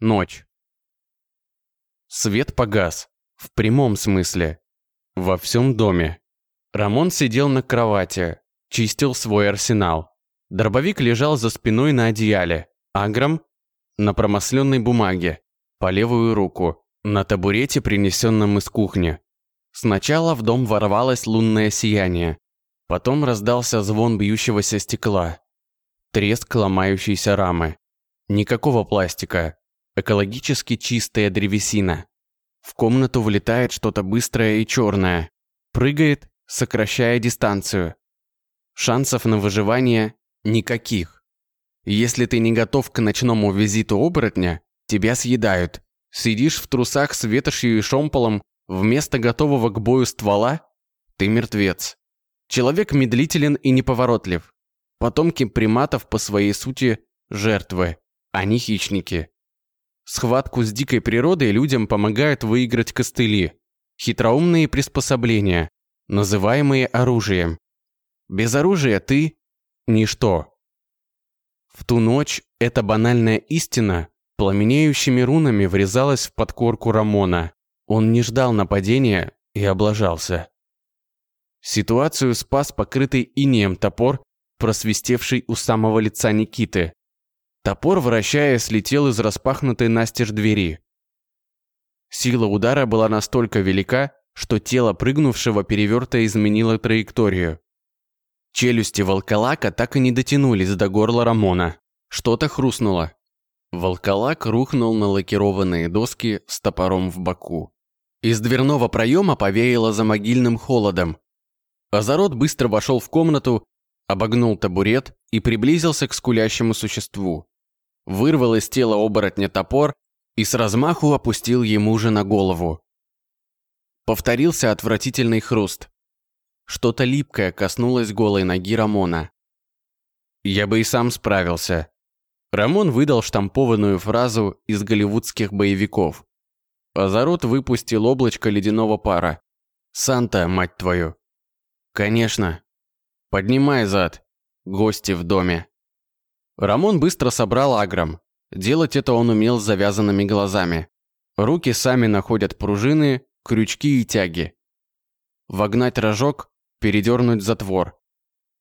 Ночь. Свет погас. В прямом смысле. Во всем доме. Рамон сидел на кровати, чистил свой арсенал. Дробовик лежал за спиной на одеяле. Аграм на промасленной бумаге, по левую руку, на табурете, принесенном из кухни. Сначала в дом ворвалось лунное сияние. Потом раздался звон бьющегося стекла. Треск ломающейся рамы. Никакого пластика. Экологически чистая древесина. В комнату влетает что-то быстрое и черное. Прыгает, сокращая дистанцию. Шансов на выживание никаких. Если ты не готов к ночному визиту оборотня, тебя съедают. Сидишь в трусах с ветошью и шомполом вместо готового к бою ствола, ты мертвец. Человек медлителен и неповоротлив. Потомки приматов по своей сути жертвы, а не хищники. Схватку с дикой природой людям помогают выиграть костыли, хитроумные приспособления, называемые оружием. Без оружия ты – ничто. В ту ночь эта банальная истина пламенеющими рунами врезалась в подкорку Рамона. Он не ждал нападения и облажался. Ситуацию спас покрытый инеем топор, просвистевший у самого лица Никиты. Топор, вращаясь, слетел из распахнутой настежь двери. Сила удара была настолько велика, что тело прыгнувшего переверта изменило траекторию. Челюсти волколака так и не дотянулись до горла Рамона. Что-то хрустнуло. Волколак рухнул на лакированные доски с топором в боку. Из дверного проема повеяло за могильным холодом. Азарот быстро вошел в комнату, обогнул табурет и приблизился к скулящему существу. Вырвал из тела оборотня топор и с размаху опустил ему же на голову. Повторился отвратительный хруст. Что-то липкое коснулось голой ноги Рамона. «Я бы и сам справился». Рамон выдал штампованную фразу из голливудских боевиков. Азарот выпустил облачко ледяного пара. «Санта, мать твою!» «Конечно. Поднимай зад. Гости в доме». Рамон быстро собрал аграм. Делать это он умел с завязанными глазами. Руки сами находят пружины, крючки и тяги. Вогнать рожок, передернуть затвор,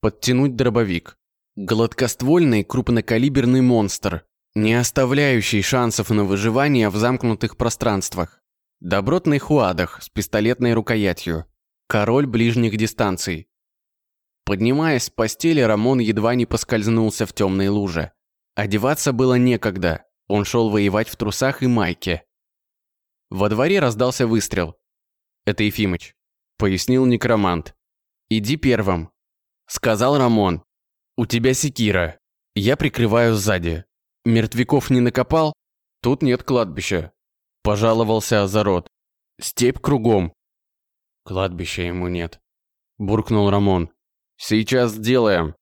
подтянуть дробовик. Гладкоствольный крупнокалиберный монстр, не оставляющий шансов на выживание в замкнутых пространствах. Добротный хуадах с пистолетной рукоятью. Король ближних дистанций. Поднимаясь с постели, Рамон едва не поскользнулся в темной луже. Одеваться было некогда, он шел воевать в трусах и майке. Во дворе раздался выстрел. «Это Ефимыч», — пояснил некромант. «Иди первым», — сказал Рамон. «У тебя секира. Я прикрываю сзади. Мертвяков не накопал? Тут нет кладбища», — пожаловался Азарот. «Степь кругом». «Кладбища ему нет», — буркнул Рамон. «Сейчас сделаем».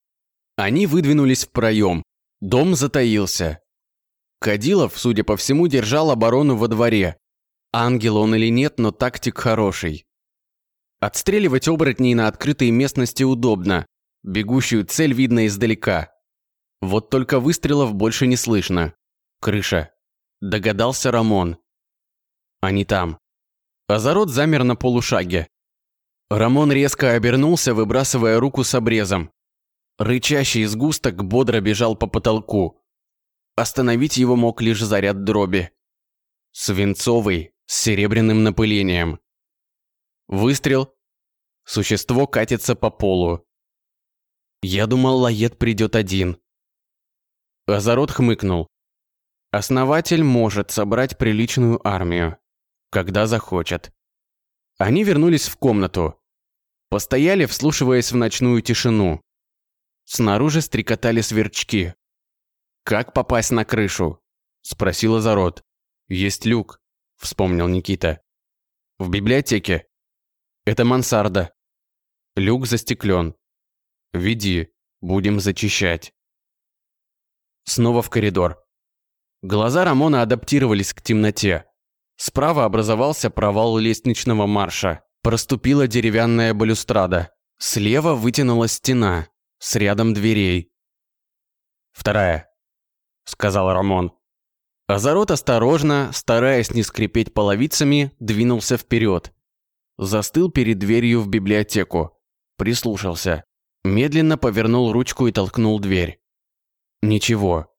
Они выдвинулись в проем. Дом затаился. Кадилов, судя по всему, держал оборону во дворе. Ангел он или нет, но тактик хороший. Отстреливать оборотней на открытой местности удобно. Бегущую цель видно издалека. Вот только выстрелов больше не слышно. Крыша. Догадался Рамон. Они там. Азарот замер на полушаге. Рамон резко обернулся, выбрасывая руку с обрезом. Рычащий сгусток бодро бежал по потолку. Остановить его мог лишь заряд дроби. Свинцовый, с серебряным напылением. Выстрел. Существо катится по полу. Я думал, Лает придет один. Азарот хмыкнул. Основатель может собрать приличную армию, когда захочет. Они вернулись в комнату. Постояли, вслушиваясь в ночную тишину. Снаружи стрекотали сверчки. «Как попасть на крышу?» – спросил Азарот. «Есть люк», – вспомнил Никита. «В библиотеке. Это мансарда. Люк застеклен. Веди, будем зачищать. Снова в коридор. Глаза Рамона адаптировались к темноте. Справа образовался провал лестничного марша. Проступила деревянная балюстрада. Слева вытянулась стена с рядом дверей. «Вторая», — сказал Рамон. Азарот осторожно, стараясь не скрипеть половицами, двинулся вперед. Застыл перед дверью в библиотеку. Прислушался. Медленно повернул ручку и толкнул дверь. Ничего.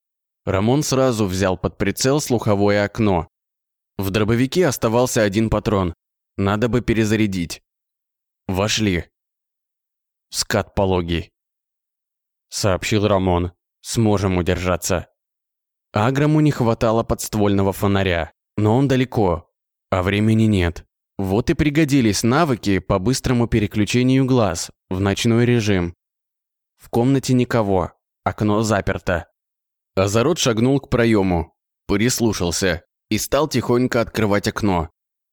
Рамон сразу взял под прицел слуховое окно. В дробовике оставался один патрон. Надо бы перезарядить. Вошли. Скат пологий. Сообщил Рамон. Сможем удержаться. Аграму не хватало подствольного фонаря, но он далеко, а времени нет. Вот и пригодились навыки по быстрому переключению глаз в ночной режим. В комнате никого, окно заперто. Азарот шагнул к проему, прислушался и стал тихонько открывать окно.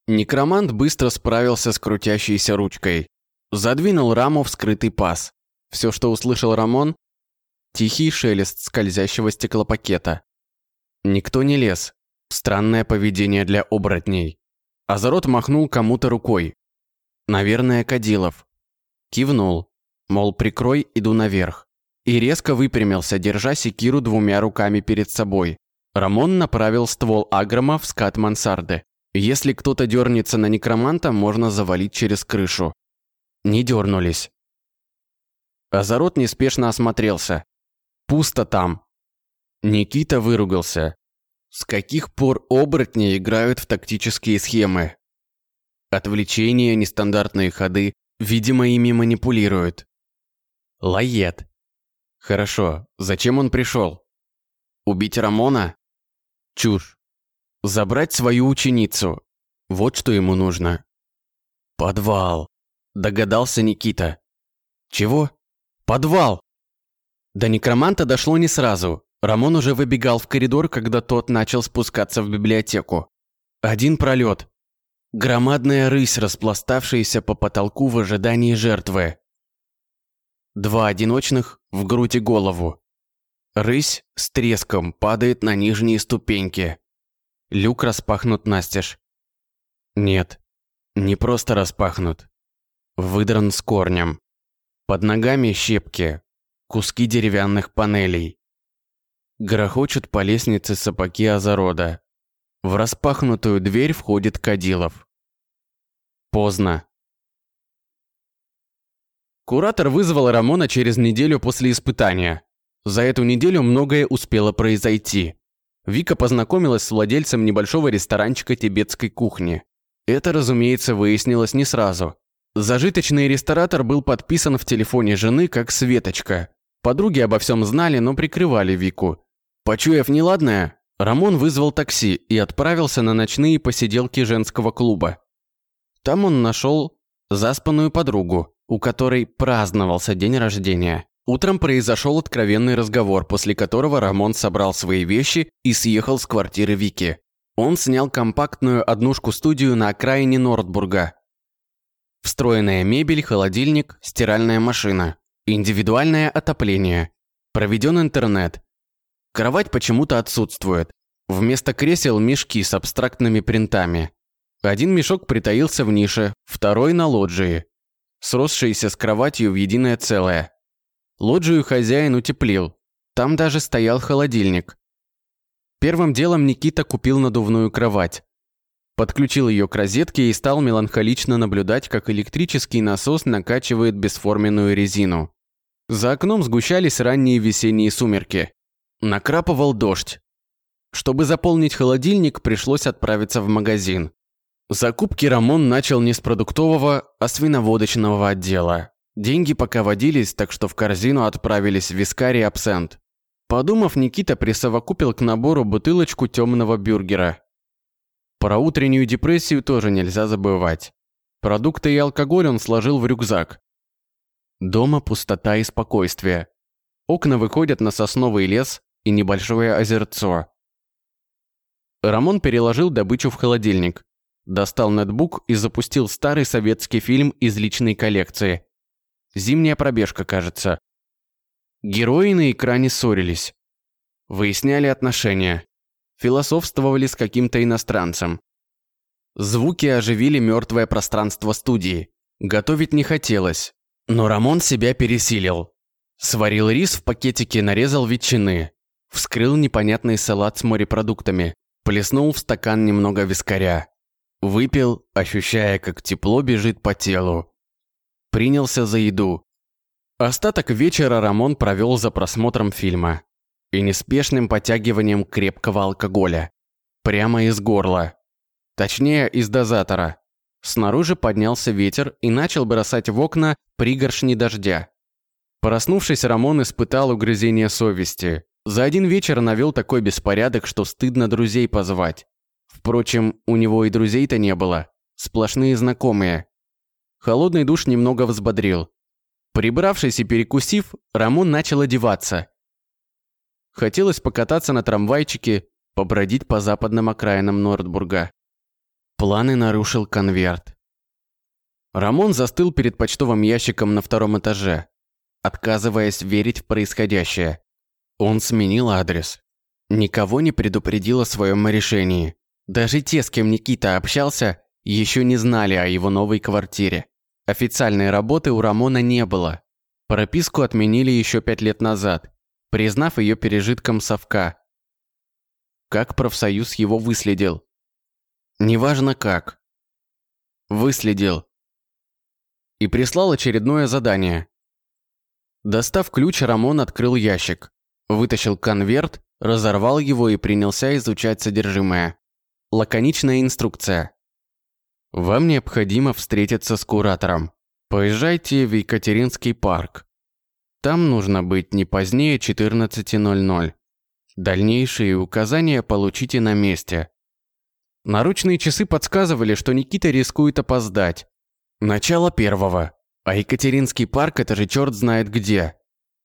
Некромант быстро справился с крутящейся ручкой. Задвинул раму в скрытый паз. Все, что услышал Рамон – тихий шелест скользящего стеклопакета. Никто не лез. Странное поведение для оборотней. Азарот махнул кому-то рукой. Наверное, Кадилов. Кивнул. Мол, прикрой, иду наверх. И резко выпрямился, держа секиру двумя руками перед собой. Рамон направил ствол агрома в скат мансарды. Если кто-то дернется на некроманта, можно завалить через крышу. Не дернулись. Азарот неспешно осмотрелся. Пусто там. Никита выругался. С каких пор оборотни играют в тактические схемы? Отвлечения, нестандартные ходы, видимо, ими манипулируют. Лает. Хорошо, зачем он пришел? Убить Рамона? Чушь. Забрать свою ученицу. Вот что ему нужно. Подвал. Догадался Никита. Чего? Подвал. До некроманта дошло не сразу. Рамон уже выбегал в коридор, когда тот начал спускаться в библиотеку. Один пролет. Громадная рысь, распластавшаяся по потолку в ожидании жертвы. Два одиночных в грудь и голову. Рысь с треском падает на нижние ступеньки. Люк распахнут настежь. Нет, не просто распахнут. Выдран с корнем. Под ногами щепки, куски деревянных панелей. Грохочут по лестнице сапоги Азарода. В распахнутую дверь входит Кадилов. Поздно. Куратор вызвал Рамона через неделю после испытания. За эту неделю многое успело произойти. Вика познакомилась с владельцем небольшого ресторанчика тибетской кухни. Это, разумеется, выяснилось не сразу. Зажиточный ресторатор был подписан в телефоне жены как Светочка. Подруги обо всем знали, но прикрывали Вику. Почуяв неладное, Рамон вызвал такси и отправился на ночные посиделки женского клуба. Там он нашел заспанную подругу, у которой праздновался день рождения. Утром произошел откровенный разговор, после которого Рамон собрал свои вещи и съехал с квартиры Вики. Он снял компактную однушку-студию на окраине Нордбурга. Встроенная мебель, холодильник, стиральная машина, индивидуальное отопление, проведен интернет, Кровать почему-то отсутствует. Вместо кресел мешки с абстрактными принтами. Один мешок притаился в нише, второй на лоджии, сросшиеся с кроватью в единое целое. Лоджию хозяин утеплил. Там даже стоял холодильник. Первым делом Никита купил надувную кровать. Подключил ее к розетке и стал меланхолично наблюдать, как электрический насос накачивает бесформенную резину. За окном сгущались ранние весенние сумерки. Накрапывал дождь. Чтобы заполнить холодильник, пришлось отправиться в магазин. Закупки Рамон начал не с продуктового, а с виноводочного отдела. Деньги пока водились, так что в корзину отправились вискарь и абсент. Подумав, Никита присовокупил к набору бутылочку темного бюргера. Про утреннюю депрессию тоже нельзя забывать. Продукты и алкоголь он сложил в рюкзак. Дома пустота и спокойствие. Окна выходят на сосновый лес, и небольшое озерцо. Рамон переложил добычу в холодильник, достал ноутбук и запустил старый советский фильм из личной коллекции. Зимняя пробежка, кажется. Герои на экране ссорились. Выясняли отношения. Философствовали с каким-то иностранцем. Звуки оживили мертвое пространство студии. Готовить не хотелось, но Рамон себя пересилил. Сварил рис в пакетике, нарезал ветчины. Вскрыл непонятный салат с морепродуктами. Плеснул в стакан немного вискаря. Выпил, ощущая, как тепло бежит по телу. Принялся за еду. Остаток вечера Рамон провел за просмотром фильма и неспешным потягиванием крепкого алкоголя. Прямо из горла. Точнее, из дозатора. Снаружи поднялся ветер и начал бросать в окна пригоршни дождя. Проснувшись, Рамон испытал угрызение совести. За один вечер навел такой беспорядок, что стыдно друзей позвать. Впрочем, у него и друзей-то не было. Сплошные знакомые. Холодный душ немного взбодрил. Прибравшись и перекусив, Рамон начал одеваться. Хотелось покататься на трамвайчике, побродить по западным окраинам Нордбурга. Планы нарушил конверт. Рамон застыл перед почтовым ящиком на втором этаже, отказываясь верить в происходящее. Он сменил адрес. Никого не предупредил о своем решении. Даже те, с кем Никита общался, еще не знали о его новой квартире. Официальной работы у Рамона не было. Прописку отменили еще пять лет назад, признав ее пережитком совка. Как профсоюз его выследил? Неважно как. Выследил. И прислал очередное задание. Достав ключ, Рамон открыл ящик, вытащил конверт, разорвал его и принялся изучать содержимое. Лаконичная инструкция. Вам необходимо встретиться с куратором. Поезжайте в Екатеринский парк. Там нужно быть не позднее 14.00. Дальнейшие указания получите на месте. Наручные часы подсказывали, что Никита рискует опоздать. Начало первого. А Екатеринский парк – это же черт знает где.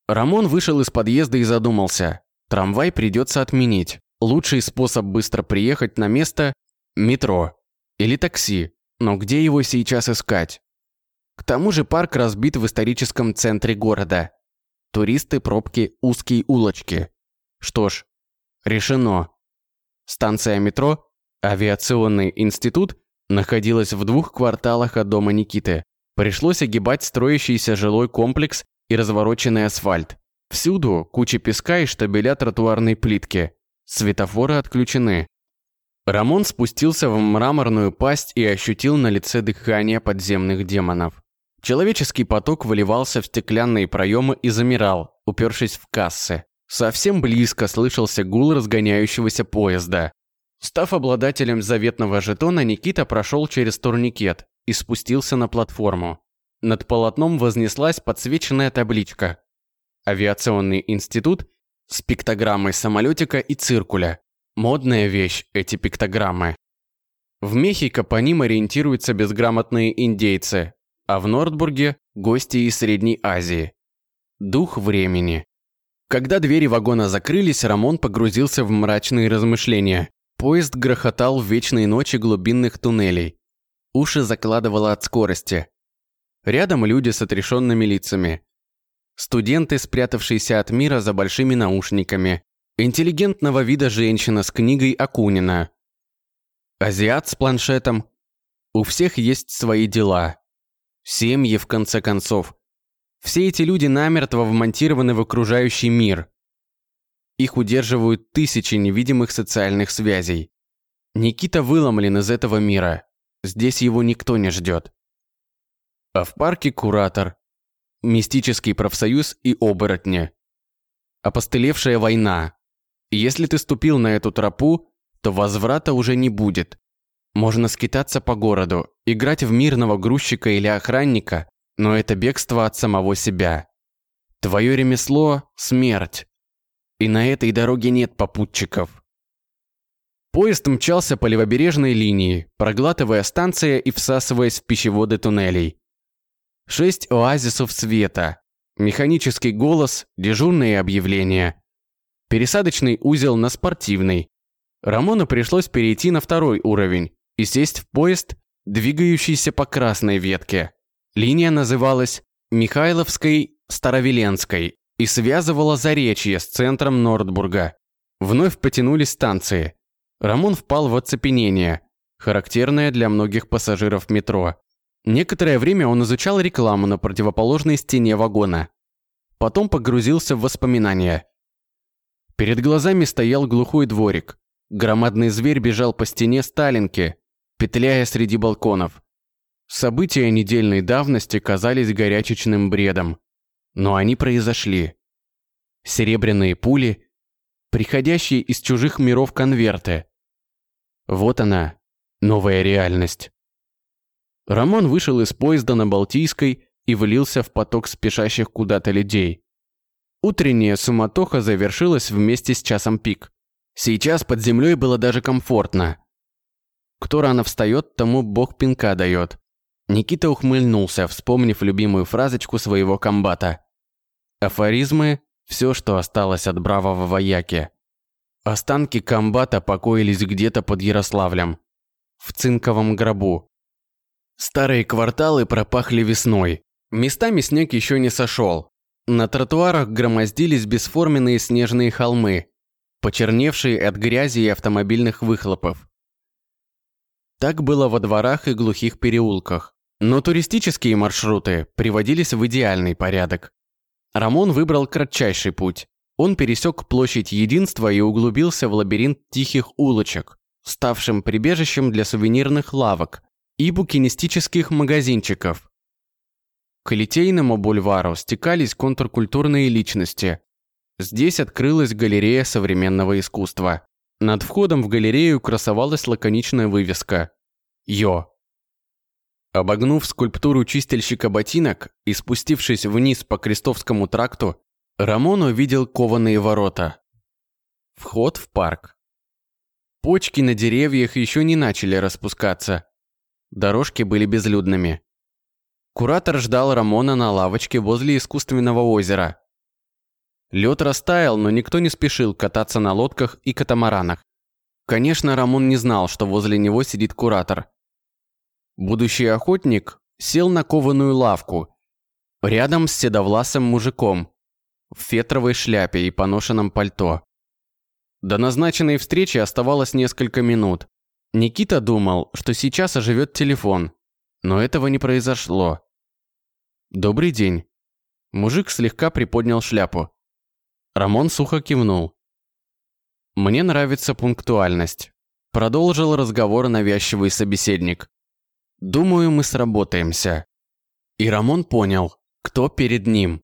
Рамон вышел из подъезда и задумался. Трамвай придется отменить. Лучший способ быстро приехать на место – метро. Или такси. Но где его сейчас искать? К тому же парк разбит в историческом центре города. Туристы, пробки, узкие улочки. Что ж, решено. Станция метро, авиационный институт, находилась в двух кварталах от дома Никиты. Пришлось огибать строящийся жилой комплекс и развороченный асфальт. Всюду куча песка и штабеля тротуарной плитки. Светофоры отключены. Рамон спустился в мраморную пасть и ощутил на лице дыхание подземных демонов. Человеческий поток выливался в стеклянные проемы и замирал, упершись в кассы. Совсем близко слышался гул разгоняющегося поезда. Став обладателем заветного жетона, Никита прошел через турникет и спустился на платформу. Над полотном вознеслась подсвеченная табличка. Авиационный институт с пиктограммой самолетика и циркуля. Модная вещь, эти пиктограммы. В Мехико по ним ориентируются безграмотные индейцы, а в Нордбурге – гости из Средней Азии. Дух времени. Когда двери вагона закрылись, Рамон погрузился в мрачные размышления. Поезд грохотал в вечные ночи глубинных туннелей. Уши закладывало от скорости. Рядом люди с отрешенными лицами. Студенты, спрятавшиеся от мира за большими наушниками. Интеллигентного вида женщина с книгой Акунина. Азиат с планшетом. У всех есть свои дела. Семьи, в конце концов. Все эти люди намертво вмонтированы в окружающий мир. Их удерживают тысячи невидимых социальных связей. Никита выломлен из этого мира. Здесь его никто не ждет. А в парке куратор. Мистический профсоюз и оборотни. Опостылевшая война. Если ты ступил на эту тропу, то возврата уже не будет. Можно скитаться по городу, играть в мирного грузчика или охранника, но это бегство от самого себя. Твое ремесло – смерть. И на этой дороге нет попутчиков. Поезд мчался по левобережной линии, проглатывая станции и всасываясь в пищеводы туннелей. Шесть оазисов света, механический голос, дежурные объявления. Пересадочный узел на спортивный. Рамону пришлось перейти на второй уровень и сесть в поезд, двигающийся по красной ветке. Линия называлась Михайловской Старовеленской и связывала Заречье с центром Нордбурга. Вновь потянулись станции. Рамон впал в оцепенение, характерное для многих пассажиров метро. Некоторое время он изучал рекламу на противоположной стене вагона. Потом погрузился в воспоминания. Перед глазами стоял глухой дворик, Громадный зверь бежал по стене Сталинки, петляя среди балконов. События недельной давности казались горячечным бредом. Но они произошли. Серебряные пули, приходящие из чужих миров конверты. Вот она, новая реальность. Рамон вышел из поезда на Балтийской и влился в поток спешащих куда-то людей. Утренняя суматоха завершилась вместе с часом пик. Сейчас под землей было даже комфортно. Кто рано встает, тому бог пинка дает. Никита ухмыльнулся, вспомнив любимую фразочку своего комбата. Афоризмы – все, что осталось от бравого вояки. Останки комбата покоились где-то под Ярославлем. В цинковом гробу. Старые кварталы пропахли весной. Местами снег еще не сошел. На тротуарах громоздились бесформенные снежные холмы, почерневшие от грязи и автомобильных выхлопов. Так было во дворах и глухих переулках. Но туристические маршруты приводились в идеальный порядок. Рамон выбрал кратчайший путь. Он пересек площадь Единства и углубился в лабиринт тихих улочек, ставшим прибежищем для сувенирных лавок и букинистических магазинчиков. К Литейному бульвару стекались контркультурные личности. Здесь открылась галерея современного искусства. Над входом в галерею красовалась лаконичная вывеска «Йо». Обогнув скульптуру чистильщика ботинок и спустившись вниз по Крестовскому тракту, Рамон увидел кованые ворота. Вход в парк. Почки на деревьях еще не начали распускаться. Дорожки были безлюдными. Куратор ждал Рамона на лавочке возле искусственного озера. Лед растаял, но никто не спешил кататься на лодках и катамаранах. Конечно, Рамон не знал, что возле него сидит куратор – Будущий охотник сел на кованую лавку, рядом с седовласым мужиком, в фетровой шляпе и поношенном пальто. До назначенной встречи оставалось несколько минут. Никита думал, что сейчас оживет телефон, но этого не произошло. «Добрый день». Мужик слегка приподнял шляпу. Рамон сухо кивнул. «Мне нравится пунктуальность», – продолжил разговор навязчивый собеседник. Думаю, мы сработаемся. И Рамон понял, кто перед ним.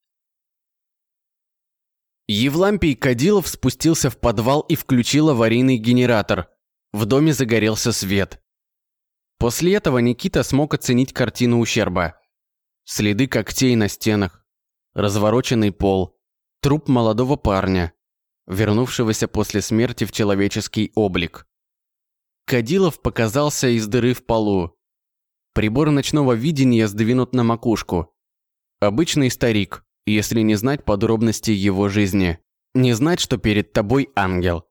Евлампий Кадилов спустился в подвал и включил аварийный генератор. В доме загорелся свет. После этого Никита смог оценить картину ущерба. Следы когтей на стенах, развороченный пол, труп молодого парня, вернувшегося после смерти в человеческий облик. Кадилов показался из дыры в полу, Прибор ночного видения сдвинут на макушку. Обычный старик, если не знать подробностей его жизни. Не знать, что перед тобой ангел.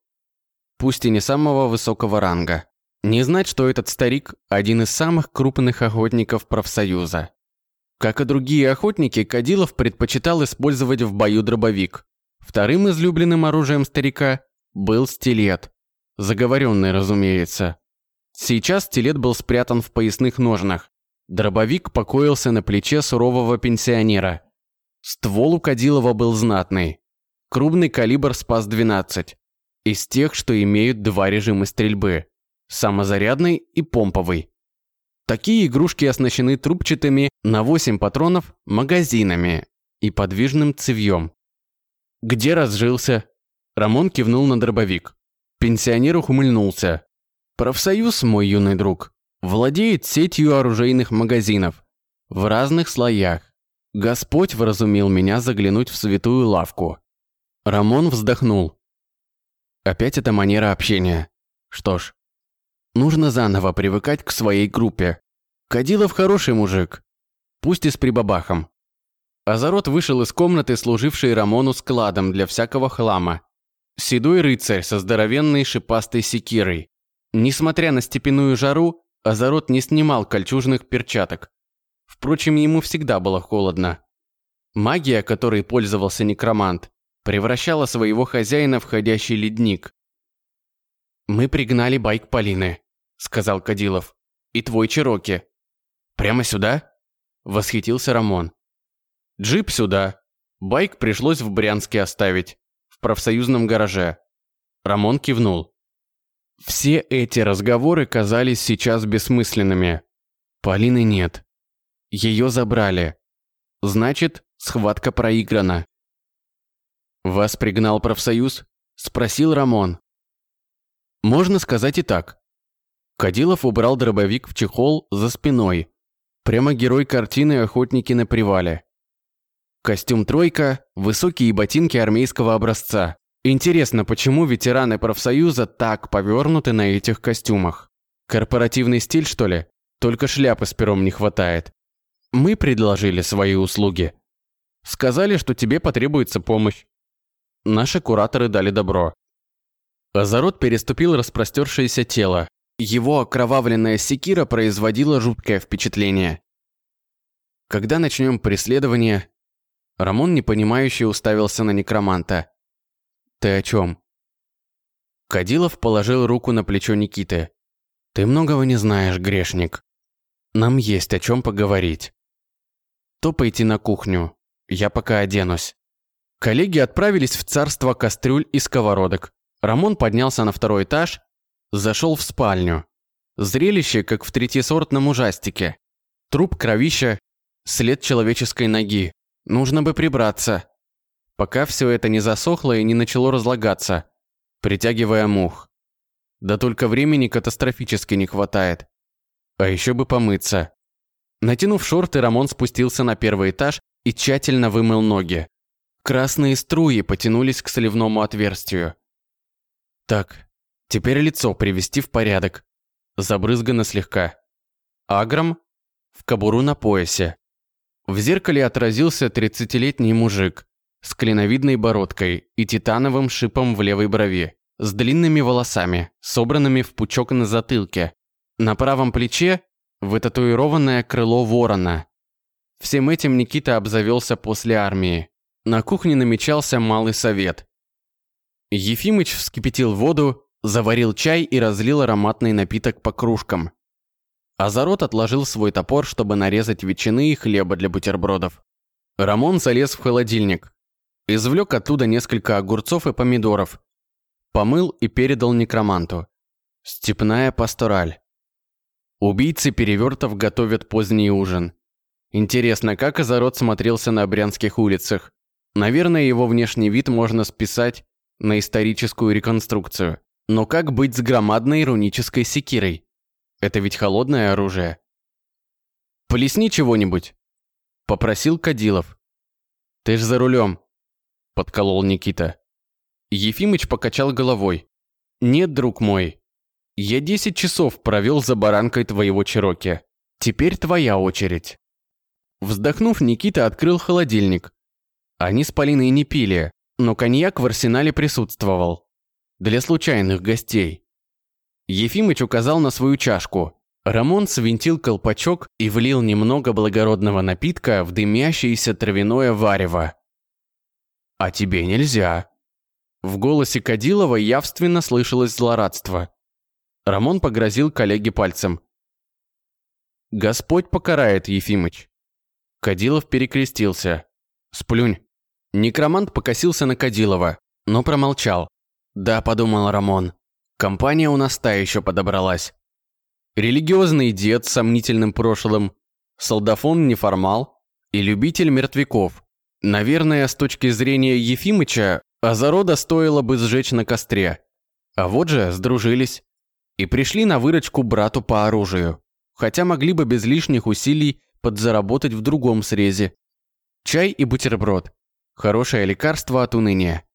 Пусть и не самого высокого ранга. Не знать, что этот старик – один из самых крупных охотников профсоюза. Как и другие охотники, Кадилов предпочитал использовать в бою дробовик. Вторым излюбленным оружием старика был стилет. Заговоренный, разумеется. Сейчас стилет был спрятан в поясных ножнах. Дробовик покоился на плече сурового пенсионера. Ствол у Кадилова был знатный. Крупный калибр СПАС-12. Из тех, что имеют два режима стрельбы. Самозарядный и помповый. Такие игрушки оснащены трубчатыми на 8 патронов магазинами и подвижным цевьем. «Где разжился?» Рамон кивнул на дробовик. Пенсионер ухмыльнулся. Профсоюз, мой юный друг, владеет сетью оружейных магазинов в разных слоях. Господь вразумил меня заглянуть в святую лавку. Рамон вздохнул. Опять эта манера общения. Что ж, нужно заново привыкать к своей группе. Кадилов хороший мужик, пусть и с прибабахом. Азарот вышел из комнаты, служившей Рамону складом для всякого хлама. Седой рыцарь со здоровенной шипастой секирой. Несмотря на степенную жару, Азарот не снимал кольчужных перчаток. Впрочем, ему всегда было холодно. Магия, которой пользовался некромант, превращала своего хозяина в ходящий ледник. «Мы пригнали байк Полины», — сказал Кадилов. «И твой Чироки». «Прямо сюда?» — восхитился Рамон. «Джип сюда. Байк пришлось в Брянске оставить, в профсоюзном гараже». Рамон кивнул. Все эти разговоры казались сейчас бессмысленными. Полины нет. Ее забрали. Значит, схватка проиграна. «Вас пригнал профсоюз?» – спросил Рамон. Можно сказать и так. Кадилов убрал дробовик в чехол за спиной. Прямо герой картины «Охотники на привале». Костюм «тройка», высокие ботинки армейского образца. Интересно, почему ветераны профсоюза так повернуты на этих костюмах? Корпоративный стиль, что ли? Только шляпы с пером не хватает. Мы предложили свои услуги. Сказали, что тебе потребуется помощь. Наши кураторы дали добро. Азарот переступил распростершееся тело. Его окровавленная секира производила жуткое впечатление. Когда начнем преследование? Рамон непонимающе уставился на некроманта. Ты о чем? Кадилов положил руку на плечо Никиты. Ты многого не знаешь, грешник. Нам есть о чем поговорить. Топайте на кухню. Я пока оденусь. Коллеги отправились в царство кастрюль и сковородок. Рамон поднялся на второй этаж, зашел в спальню. Зрелище, как в третьесортном ужастике. Труп кровища, след человеческой ноги. Нужно бы прибраться. Пока все это не засохло и не начало разлагаться, притягивая мух. Да только времени катастрофически не хватает. А еще бы помыться. Натянув шорты, Рамон спустился на первый этаж и тщательно вымыл ноги. Красные струи потянулись к сливному отверстию. Так, теперь лицо привести в порядок. Забрызгано слегка. Агром в кобуру на поясе. В зеркале отразился тридцатилетний мужик с клиновидной бородкой и титановым шипом в левой брови, с длинными волосами, собранными в пучок на затылке. На правом плече вытатуированное крыло ворона. Всем этим Никита обзавелся после армии. На кухне намечался малый совет. Ефимыч вскипятил воду, заварил чай и разлил ароматный напиток по кружкам. Азарот отложил свой топор, чтобы нарезать ветчины и хлеба для бутербродов. Рамон залез в холодильник. Извлек оттуда несколько огурцов и помидоров. Помыл и передал некроманту. Степная пастораль. Убийцы перевертов готовят поздний ужин. Интересно, как Азарот смотрелся на брянских улицах. Наверное, его внешний вид можно списать на историческую реконструкцию. Но как быть с громадной рунической секирой? Это ведь холодное оружие. «Полесни чего-нибудь», – попросил Кадилов. «Ты ж за рулем», – подколол Никита. Ефимыч покачал головой. «Нет, друг мой, я десять часов провел за баранкой твоего Чироки. Теперь твоя очередь». Вздохнув, Никита открыл холодильник. Они с Полиной не пили, но коньяк в арсенале присутствовал. Для случайных гостей. Ефимыч указал на свою чашку. Рамон свинтил колпачок и влил немного благородного напитка в дымящееся травяное варево. «А тебе нельзя». В голосе Кадилова явственно слышалось злорадство. Рамон погрозил коллеге пальцем. «Господь покарает, Ефимыч». Кадилов перекрестился. «Сплюнь». Некромант покосился на Кадилова, но промолчал. «Да», – подумал Рамон, – «компания у нас та еще подобралась». Религиозный дед с сомнительным прошлым, солдафон-неформал и любитель мертвяков. Наверное, с точки зрения Ефимыча, Азарода стоило бы сжечь на костре. А вот же сдружились. И пришли на выручку брату по оружию. Хотя могли бы без лишних усилий подзаработать в другом срезе. Чай и бутерброд. Хорошее лекарство от уныния.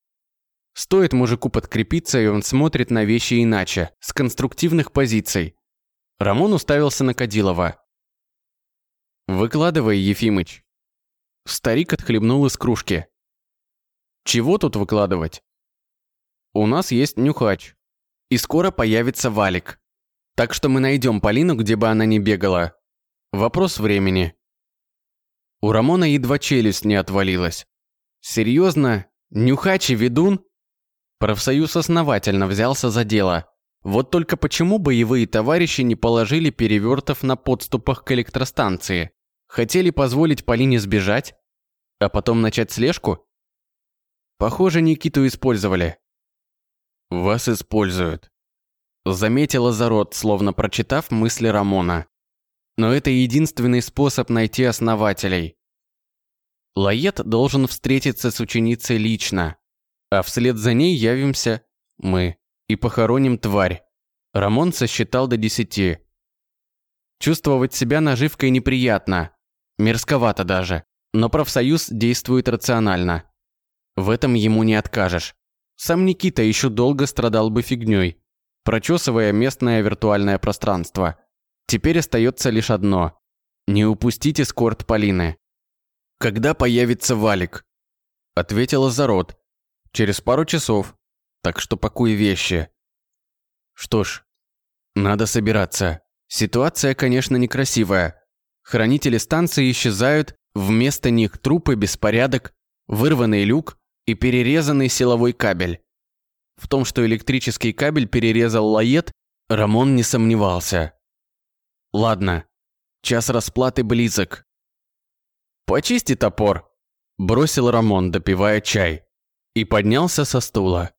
Стоит мужику подкрепиться, и он смотрит на вещи иначе, с конструктивных позиций. Рамон уставился на Кадилова. «Выкладывай, Ефимыч». Старик отхлебнул из кружки. «Чего тут выкладывать?» «У нас есть нюхач. И скоро появится валик. Так что мы найдем Полину, где бы она ни бегала. Вопрос времени». У Рамона едва челюсть не отвалилась. Серьезно? Нюхач и ведун? Профсоюз основательно взялся за дело. Вот только почему боевые товарищи не положили перевертов на подступах к электростанции? Хотели позволить Полине сбежать? А потом начать слежку? Похоже, Никиту использовали. Вас используют. Заметила Зарод, словно прочитав мысли Рамона. Но это единственный способ найти основателей. Лает должен встретиться с ученицей лично, а вслед за ней явимся мы и похороним тварь. Рамон сосчитал до десяти. Чувствовать себя наживкой неприятно, мерзковато даже, но профсоюз действует рационально. В этом ему не откажешь. Сам Никита еще долго страдал бы фигней, прочесывая местное виртуальное пространство. Теперь остается лишь одно – не упустить эскорт Полины. «Когда появится Валик?» – ответила Зарод. «Через пару часов, так что пакуй вещи». Что ж, надо собираться. Ситуация, конечно, некрасивая. Хранители станции исчезают, вместо них трупы, беспорядок, вырванный люк и перерезанный силовой кабель. В том, что электрический кабель перерезал лает, Рамон не сомневался. Ладно, час расплаты близок. «Почисти топор», – бросил Рамон, допивая чай, и поднялся со стула.